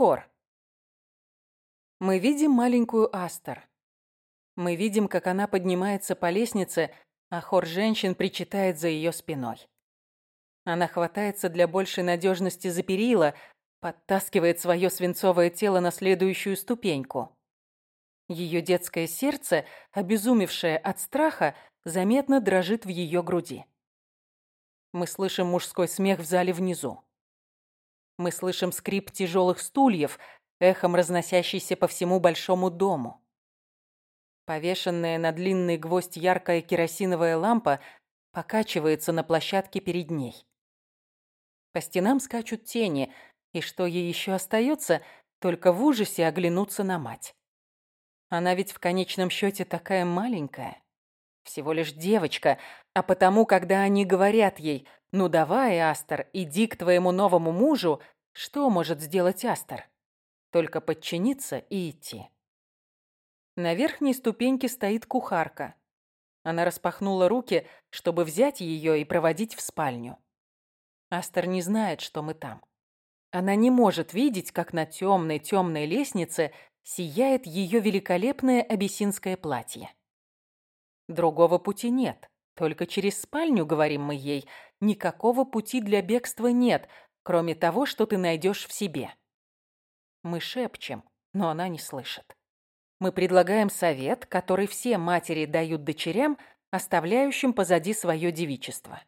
Хор. Мы видим маленькую Астер. Мы видим, как она поднимается по лестнице, а хор женщин причитает за ее спиной. Она хватается для большей надежности за перила, подтаскивает свое свинцовое тело на следующую ступеньку. Ее детское сердце, обезумевшее от страха, заметно дрожит в ее груди. Мы слышим мужской смех в зале внизу. Мы слышим скрип тяжелых стульев, эхом разносящийся по всему большому дому. Повешенная на длинный гвоздь яркая керосиновая лампа покачивается на площадке перед ней. По стенам скачут тени, и что ей еще остается, только в ужасе оглянуться на мать. Она ведь в конечном счете такая маленькая. Всего лишь девочка, а потому, когда они говорят ей «Ну давай, Астер, иди к твоему новому мужу», что может сделать Астер? Только подчиниться и идти. На верхней ступеньке стоит кухарка. Она распахнула руки, чтобы взять ее и проводить в спальню. Астер не знает, что мы там. Она не может видеть, как на темной-темной лестнице сияет ее великолепное абиссинское платье. Другого пути нет. Только через спальню, говорим мы ей, никакого пути для бегства нет, кроме того, что ты найдешь в себе. Мы шепчем, но она не слышит. Мы предлагаем совет, который все матери дают дочерям, оставляющим позади свое девичество.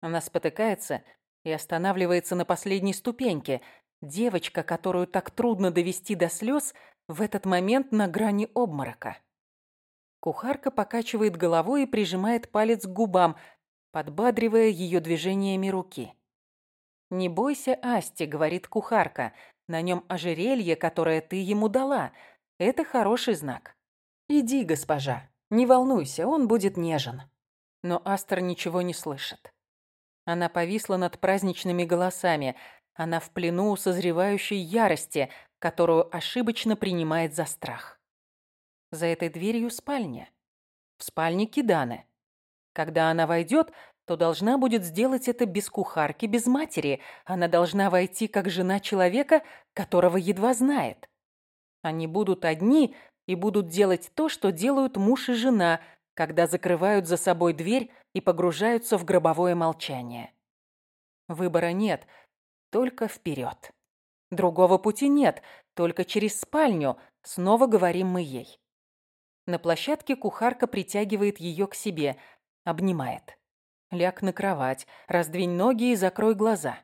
Она спотыкается и останавливается на последней ступеньке. Девочка, которую так трудно довести до слез, в этот момент на грани обморока. Кухарка покачивает головой и прижимает палец к губам, подбадривая ее движениями руки. «Не бойся, Асти», — говорит кухарка, — «на нем ожерелье, которое ты ему дала. Это хороший знак. Иди, госпожа, не волнуйся, он будет нежен». Но Астер ничего не слышит. Она повисла над праздничными голосами. Она в плену созревающей ярости, которую ошибочно принимает за страх. За этой дверью спальня. В спальне Киданы. Когда она войдет, то должна будет сделать это без кухарки, без матери. Она должна войти как жена человека, которого едва знает. Они будут одни и будут делать то, что делают муж и жена, когда закрывают за собой дверь и погружаются в гробовое молчание. Выбора нет, только вперед. Другого пути нет, только через спальню, снова говорим мы ей. На площадке кухарка притягивает ее к себе, обнимает. Ляг на кровать, раздвинь ноги и закрой глаза.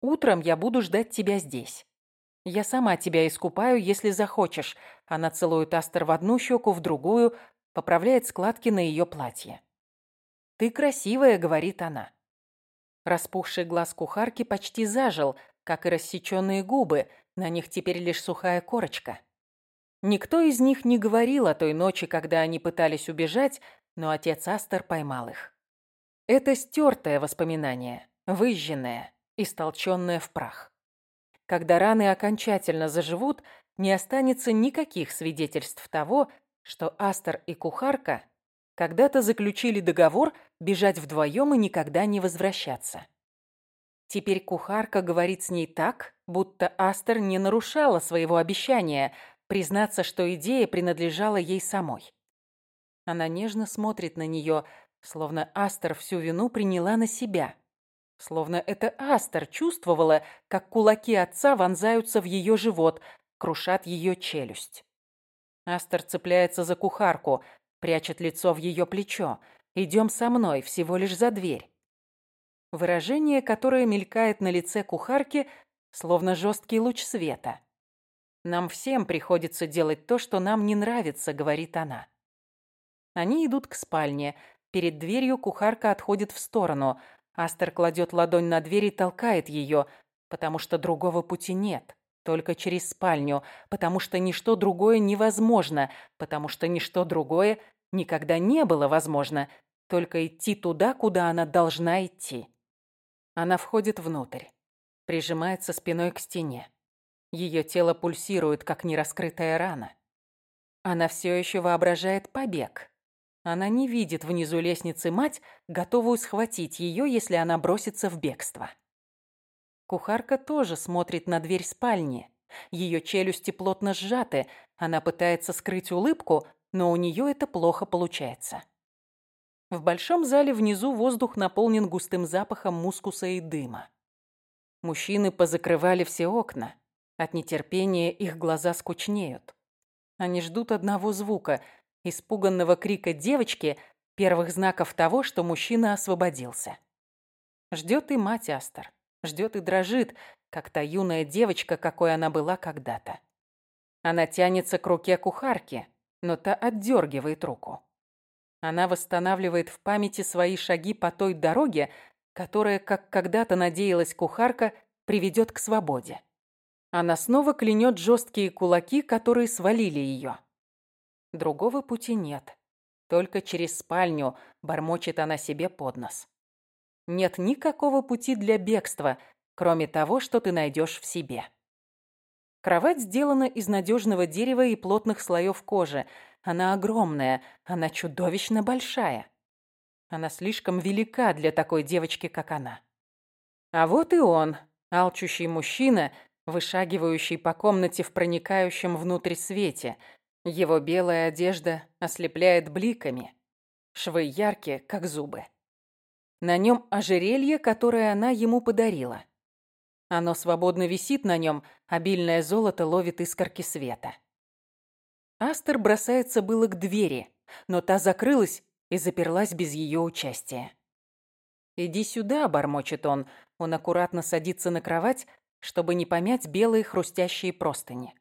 Утром я буду ждать тебя здесь. Я сама тебя искупаю, если захочешь. Она целует Астер в одну щеку, в другую, поправляет складки на ее платье. «Ты красивая», — говорит она. Распухший глаз кухарки почти зажил, как и рассеченные губы, на них теперь лишь сухая корочка. Никто из них не говорил о той ночи, когда они пытались убежать, но отец Астер поймал их. Это стертое воспоминание, выжженное, истолченное в прах. Когда раны окончательно заживут, не останется никаких свидетельств того, что Астер и кухарка когда-то заключили договор бежать вдвоем и никогда не возвращаться. Теперь кухарка говорит с ней так, будто Астер не нарушала своего обещания – признаться, что идея принадлежала ей самой. Она нежно смотрит на нее, словно Астер всю вину приняла на себя. Словно это Астер чувствовала, как кулаки отца вонзаются в ее живот, крушат ее челюсть. Астер цепляется за кухарку, прячет лицо в ее плечо. «Идем со мной, всего лишь за дверь». Выражение, которое мелькает на лице кухарки, словно жесткий луч света. Нам всем приходится делать то, что нам не нравится», — говорит она. Они идут к спальне. Перед дверью кухарка отходит в сторону. Астер кладет ладонь на дверь и толкает ее, потому что другого пути нет. Только через спальню, потому что ничто другое невозможно, потому что ничто другое никогда не было возможно, только идти туда, куда она должна идти. Она входит внутрь, прижимается спиной к стене. Ее тело пульсирует, как нераскрытая рана. Она все еще воображает побег. Она не видит внизу лестницы мать, готовую схватить ее, если она бросится в бегство. Кухарка тоже смотрит на дверь спальни. Ее челюсти плотно сжаты, она пытается скрыть улыбку, но у нее это плохо получается. В большом зале внизу воздух наполнен густым запахом мускуса и дыма. Мужчины позакрывали все окна. От нетерпения их глаза скучнеют. Они ждут одного звука – испуганного крика девочки, первых знаков того, что мужчина освободился. Ждет и мать Астер. Ждет и дрожит, как та юная девочка, какой она была когда-то. Она тянется к руке кухарки, но та отдергивает руку. Она восстанавливает в памяти свои шаги по той дороге, которая, как когда-то надеялась кухарка, приведет к свободе. Она снова клянет жесткие кулаки, которые свалили ее. Другого пути нет. Только через спальню бормочет она себе под нос. Нет никакого пути для бегства, кроме того, что ты найдешь в себе. Кровать сделана из надежного дерева и плотных слоев кожи. Она огромная, она чудовищно большая. Она слишком велика для такой девочки, как она. А вот и он, алчущий мужчина, вышагивающий по комнате в проникающем внутрь свете. Его белая одежда ослепляет бликами. Швы яркие, как зубы. На нем ожерелье, которое она ему подарила. Оно свободно висит на нем, обильное золото ловит искорки света. Астер бросается было к двери, но та закрылась и заперлась без ее участия. «Иди сюда», — бормочет он. Он аккуратно садится на кровать, чтобы не помять белые хрустящие простыни.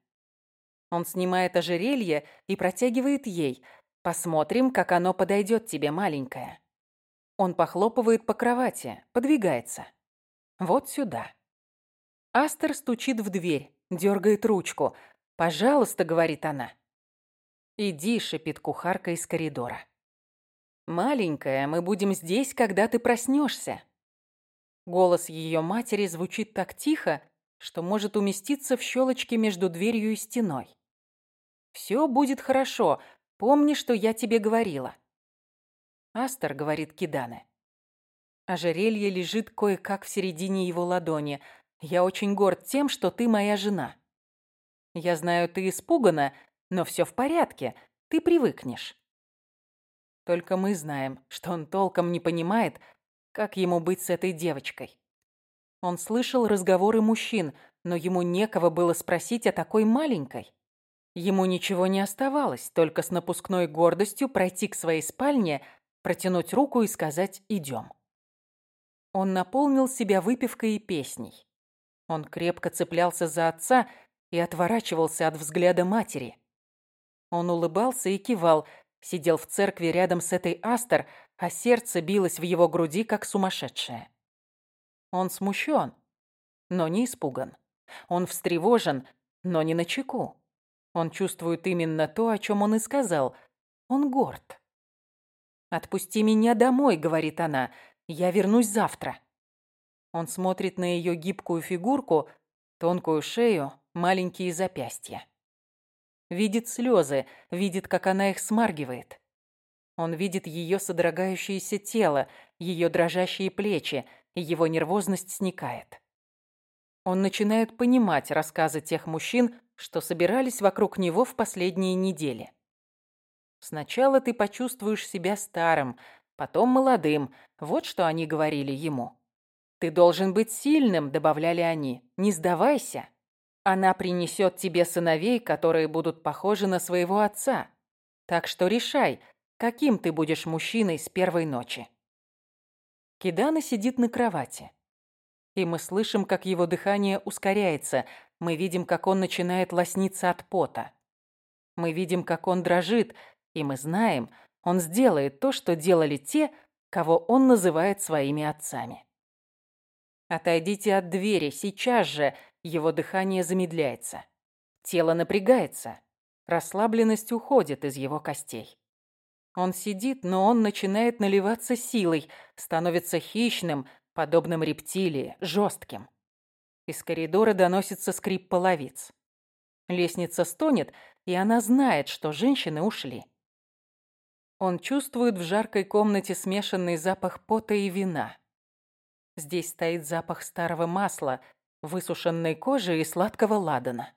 Он снимает ожерелье и протягивает ей. «Посмотрим, как оно подойдет тебе, маленькая». Он похлопывает по кровати, подвигается. Вот сюда. Астер стучит в дверь, дергает ручку. «Пожалуйста», — говорит она. «Иди», — шипит кухарка из коридора. «Маленькая, мы будем здесь, когда ты проснешься». Голос ее матери звучит так тихо, что может уместиться в щелочке между дверью и стеной. «Все будет хорошо. Помни, что я тебе говорила. Астер, говорит Кидане. Ожерелье лежит кое-как в середине его ладони. Я очень горд тем, что ты моя жена. Я знаю, ты испугана, но все в порядке. Ты привыкнешь. Только мы знаем, что он толком не понимает, как ему быть с этой девочкой. Он слышал разговоры мужчин, но ему некого было спросить о такой маленькой. Ему ничего не оставалось, только с напускной гордостью пройти к своей спальне, протянуть руку и сказать «идем». Он наполнил себя выпивкой и песней. Он крепко цеплялся за отца и отворачивался от взгляда матери. Он улыбался и кивал, сидел в церкви рядом с этой Астер, а сердце билось в его груди, как сумасшедшее. Он смущен, но не испуган. Он встревожен, но не начеку. Он чувствует именно то, о чем он и сказал. Он горд. «Отпусти меня домой», — говорит она. «Я вернусь завтра». Он смотрит на ее гибкую фигурку, тонкую шею, маленькие запястья. Видит слезы, видит, как она их смаргивает. Он видит ее содрогающееся тело, ее дрожащие плечи, и его нервозность сникает. Он начинает понимать рассказы тех мужчин, что собирались вокруг него в последние недели. Сначала ты почувствуешь себя старым, потом молодым. Вот что они говорили ему. Ты должен быть сильным, добавляли они. Не сдавайся. Она принесет тебе сыновей, которые будут похожи на своего отца. Так что решай, каким ты будешь мужчиной с первой ночи. Кидана сидит на кровати. И мы слышим, как его дыхание ускоряется. Мы видим, как он начинает лосниться от пота. Мы видим, как он дрожит, и мы знаем, он сделает то, что делали те, кого он называет своими отцами. Отойдите от двери, сейчас же его дыхание замедляется. Тело напрягается. Расслабленность уходит из его костей. Он сидит, но он начинает наливаться силой, становится хищным, подобным рептилии, жестким. Из коридора доносится скрип половиц. Лестница стонет, и она знает, что женщины ушли. Он чувствует в жаркой комнате смешанный запах пота и вина. Здесь стоит запах старого масла, высушенной кожи и сладкого ладана.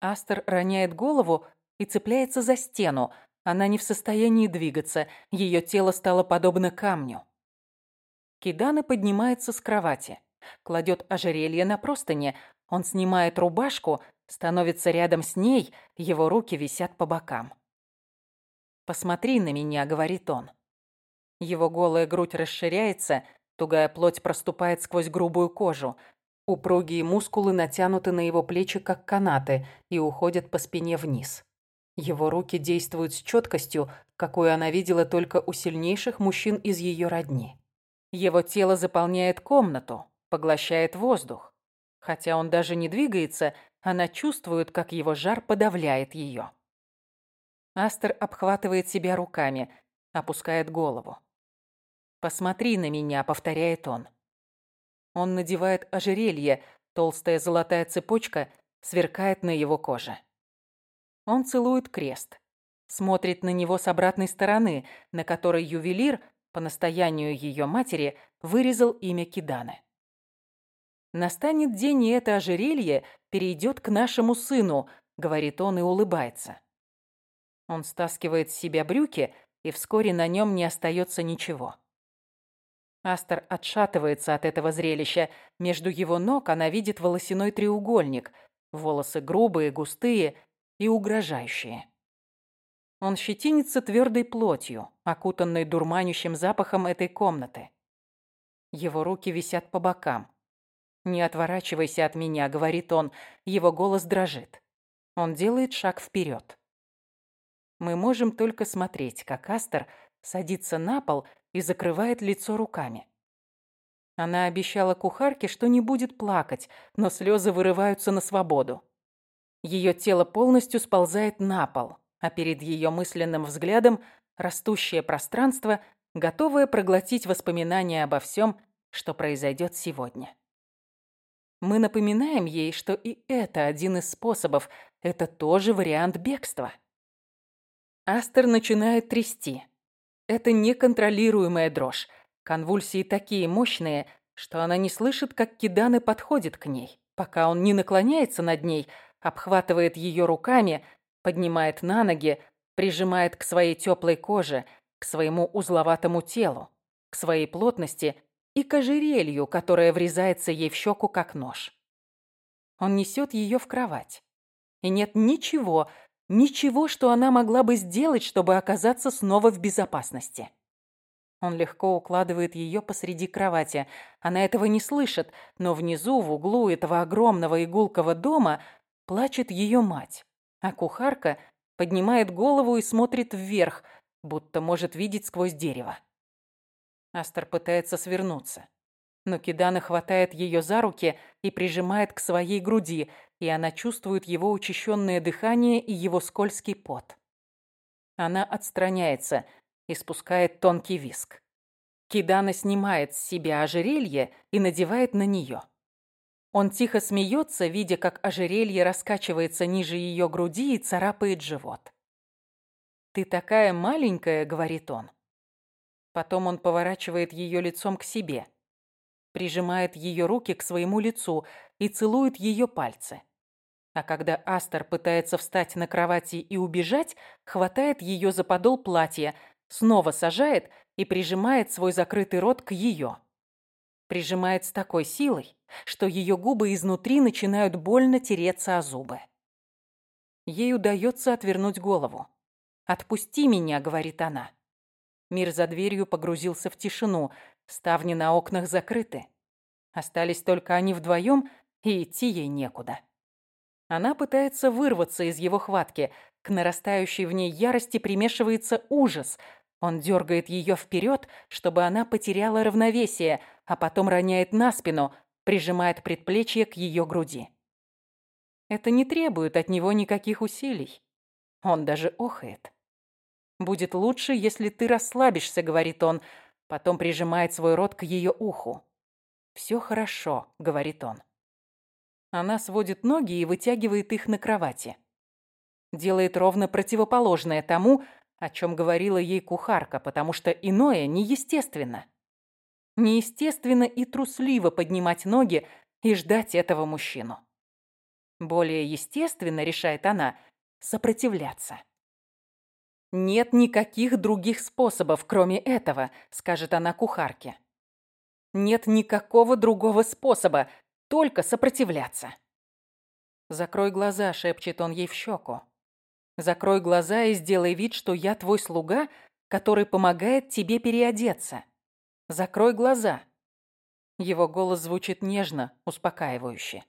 Астер роняет голову и цепляется за стену. Она не в состоянии двигаться, ее тело стало подобно камню. Кидана поднимается с кровати, кладет ожерелье на простыни, он снимает рубашку, становится рядом с ней, его руки висят по бокам. «Посмотри на меня», — говорит он. Его голая грудь расширяется, тугая плоть проступает сквозь грубую кожу. Упругие мускулы натянуты на его плечи, как канаты, и уходят по спине вниз. Его руки действуют с четкостью, какую она видела только у сильнейших мужчин из ее родни. Его тело заполняет комнату, поглощает воздух. Хотя он даже не двигается, она чувствует, как его жар подавляет ее. Астер обхватывает себя руками, опускает голову. «Посмотри на меня», — повторяет он. Он надевает ожерелье, толстая золотая цепочка сверкает на его коже. Он целует крест, смотрит на него с обратной стороны, на которой ювелир, по настоянию ее матери, вырезал имя Киданы. «Настанет день, и это ожерелье перейдет к нашему сыну», — говорит он и улыбается. Он стаскивает с себя брюки, и вскоре на нем не остается ничего. Астер отшатывается от этого зрелища. Между его ног она видит волосяной треугольник. Волосы грубые, густые и угрожающие. Он щетинится твердой плотью, окутанной дурманящим запахом этой комнаты. Его руки висят по бокам. «Не отворачивайся от меня», — говорит он. Его голос дрожит. Он делает шаг вперед. Мы можем только смотреть, как Астер садится на пол и закрывает лицо руками. Она обещала кухарке, что не будет плакать, но слезы вырываются на свободу. Ее тело полностью сползает на пол, а перед ее мысленным взглядом растущее пространство, готовое проглотить воспоминания обо всем, что произойдет сегодня. Мы напоминаем ей, что и это один из способов, это тоже вариант бегства. Астер начинает трясти. Это неконтролируемая дрожь. Конвульсии такие мощные, что она не слышит, как Киданы подходит к ней, пока он не наклоняется над ней, обхватывает ее руками, поднимает на ноги, прижимает к своей теплой коже, к своему узловатому телу, к своей плотности и к ожерелью, которое врезается ей в щеку, как нож. Он несет ее в кровать. И нет ничего, Ничего, что она могла бы сделать, чтобы оказаться снова в безопасности. Он легко укладывает ее посреди кровати. Она этого не слышит, но внизу, в углу этого огромного игулкого дома, плачет ее мать. А кухарка поднимает голову и смотрит вверх, будто может видеть сквозь дерево. Астер пытается свернуться. Но Кидана хватает ее за руки и прижимает к своей груди, и она чувствует его учащенное дыхание и его скользкий пот. Она отстраняется и спускает тонкий виск. Кидана снимает с себя ожерелье и надевает на нее. Он тихо смеется, видя, как ожерелье раскачивается ниже ее груди и царапает живот. «Ты такая маленькая», — говорит он. Потом он поворачивает ее лицом к себе, прижимает ее руки к своему лицу и целует ее пальцы. А когда Астер пытается встать на кровати и убежать, хватает ее за подол платья, снова сажает и прижимает свой закрытый рот к ее. Прижимает с такой силой, что ее губы изнутри начинают больно тереться о зубы. Ей удается отвернуть голову. «Отпусти меня», — говорит она. Мир за дверью погрузился в тишину, ставни на окнах закрыты. Остались только они вдвоем, и идти ей некуда. Она пытается вырваться из его хватки. К нарастающей в ней ярости примешивается ужас. Он дергает ее вперед, чтобы она потеряла равновесие, а потом роняет на спину, прижимает предплечье к ее груди. Это не требует от него никаких усилий. Он даже охает. «Будет лучше, если ты расслабишься», — говорит он, потом прижимает свой рот к ее уху. «Все хорошо», — говорит он. Она сводит ноги и вытягивает их на кровати. Делает ровно противоположное тому, о чем говорила ей кухарка, потому что иное неестественно. Неестественно и трусливо поднимать ноги, и ждать этого мужчину. Более естественно, решает она, сопротивляться. «Нет никаких других способов, кроме этого», — скажет она кухарке. «Нет никакого другого способа, только сопротивляться». «Закрой глаза», — шепчет он ей в щеку. «Закрой глаза и сделай вид, что я твой слуга, который помогает тебе переодеться. Закрой глаза». Его голос звучит нежно, успокаивающе.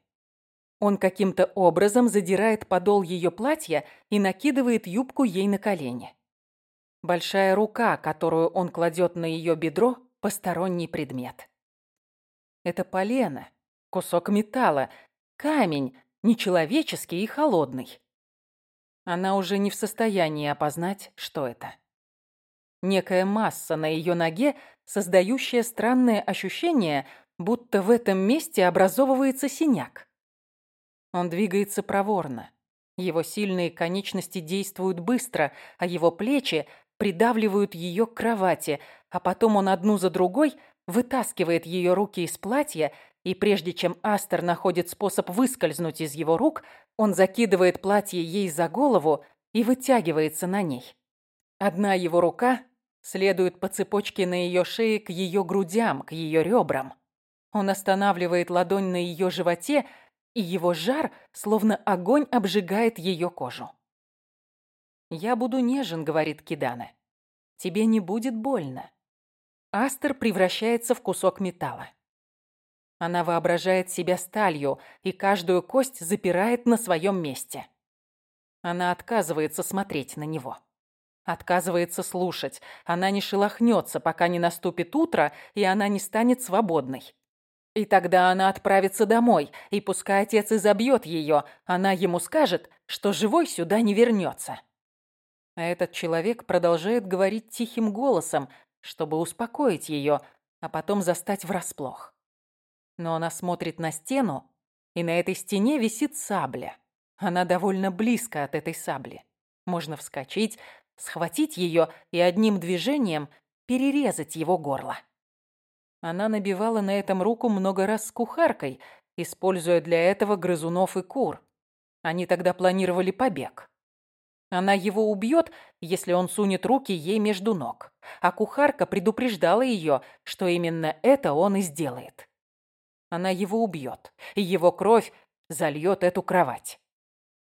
Он каким-то образом задирает подол ее платья и накидывает юбку ей на колени. Большая рука, которую он кладет на ее бедро, посторонний предмет. Это полено, кусок металла, камень, нечеловеческий и холодный. Она уже не в состоянии опознать, что это. Некая масса на ее ноге, создающая странное ощущение, будто в этом месте образовывается синяк. Он двигается проворно. Его сильные конечности действуют быстро, а его плечи придавливают ее к кровати, а потом он одну за другой вытаскивает ее руки из платья, и прежде чем Астер находит способ выскользнуть из его рук, он закидывает платье ей за голову и вытягивается на ней. Одна его рука следует по цепочке на ее шее к ее грудям, к ее ребрам. Он останавливает ладонь на ее животе, и его жар, словно огонь, обжигает ее кожу. «Я буду нежен», — говорит Кидана. «Тебе не будет больно». Астер превращается в кусок металла. Она воображает себя сталью и каждую кость запирает на своем месте. Она отказывается смотреть на него. Отказывается слушать. Она не шелохнется, пока не наступит утро, и она не станет свободной. И тогда она отправится домой, и пускай отец и забьет ее, она ему скажет, что живой сюда не вернется. А этот человек продолжает говорить тихим голосом, чтобы успокоить ее, а потом застать врасплох. Но она смотрит на стену, и на этой стене висит сабля. Она довольно близко от этой сабли. Можно вскочить, схватить ее и одним движением перерезать его горло. Она набивала на этом руку много раз с кухаркой, используя для этого грызунов и кур. Они тогда планировали побег. Она его убьет, если он сунет руки ей между ног. А кухарка предупреждала ее, что именно это он и сделает. Она его убьет, и его кровь зальет эту кровать.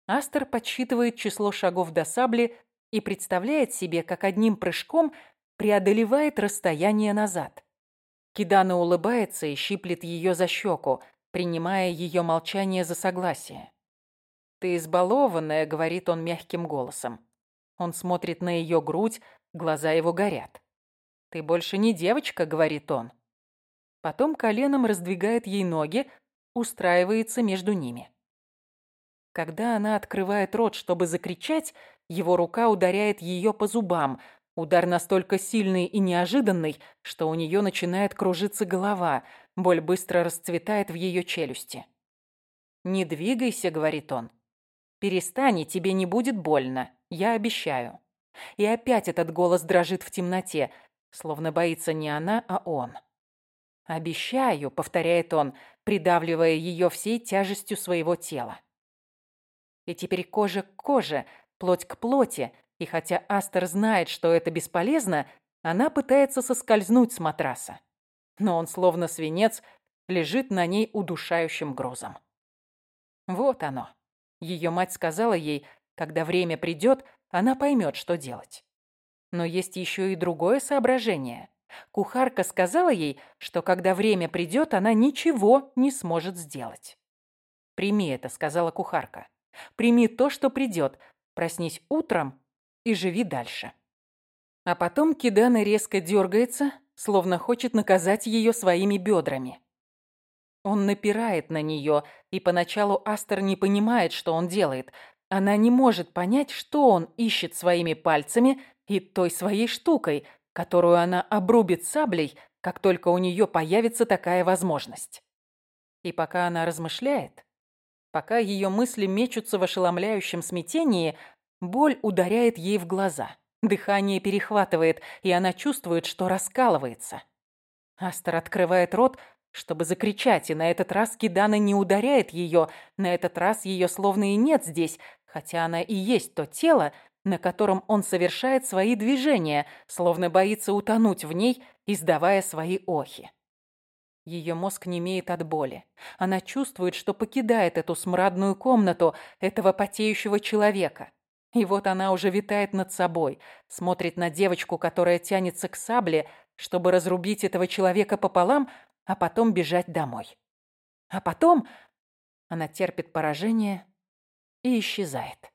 Астер подсчитывает число шагов до сабли и представляет себе, как одним прыжком преодолевает расстояние назад. Кидана улыбается и щиплет ее за щеку, принимая ее молчание за согласие. «Ты избалованная», — говорит он мягким голосом. Он смотрит на ее грудь, глаза его горят. «Ты больше не девочка», — говорит он. Потом коленом раздвигает ей ноги, устраивается между ними. Когда она открывает рот, чтобы закричать, его рука ударяет ее по зубам, Удар настолько сильный и неожиданный, что у нее начинает кружиться голова, боль быстро расцветает в ее челюсти. «Не двигайся», — говорит он. «Перестань, тебе не будет больно, я обещаю». И опять этот голос дрожит в темноте, словно боится не она, а он. «Обещаю», — повторяет он, придавливая ее всей тяжестью своего тела. И теперь кожа к коже, плоть к плоти, и хотя Астер знает, что это бесполезно, она пытается соскользнуть с матраса. Но он, словно свинец, лежит на ней удушающим грузом. Вот оно. Ее мать сказала ей, когда время придет, она поймет, что делать. Но есть еще и другое соображение. Кухарка сказала ей, что когда время придет, она ничего не сможет сделать. «Прими это», — сказала кухарка. «Прими то, что придет. Проснись утром и живи дальше. А потом Кидана резко дергается, словно хочет наказать ее своими бедрами. Он напирает на нее, и поначалу Астер не понимает, что он делает. Она не может понять, что он ищет своими пальцами и той своей штукой, которую она обрубит саблей, как только у нее появится такая возможность. И пока она размышляет, пока ее мысли мечутся в ошеломляющем смятении, Боль ударяет ей в глаза. Дыхание перехватывает, и она чувствует, что раскалывается. Астер открывает рот, чтобы закричать, и на этот раз Кидана не ударяет ее, на этот раз ее словно и нет здесь, хотя она и есть то тело, на котором он совершает свои движения, словно боится утонуть в ней, издавая свои охи. Ее мозг немеет от боли. Она чувствует, что покидает эту смрадную комнату, этого потеющего человека. И вот она уже витает над собой, смотрит на девочку, которая тянется к сабле, чтобы разрубить этого человека пополам, а потом бежать домой. А потом она терпит поражение и исчезает.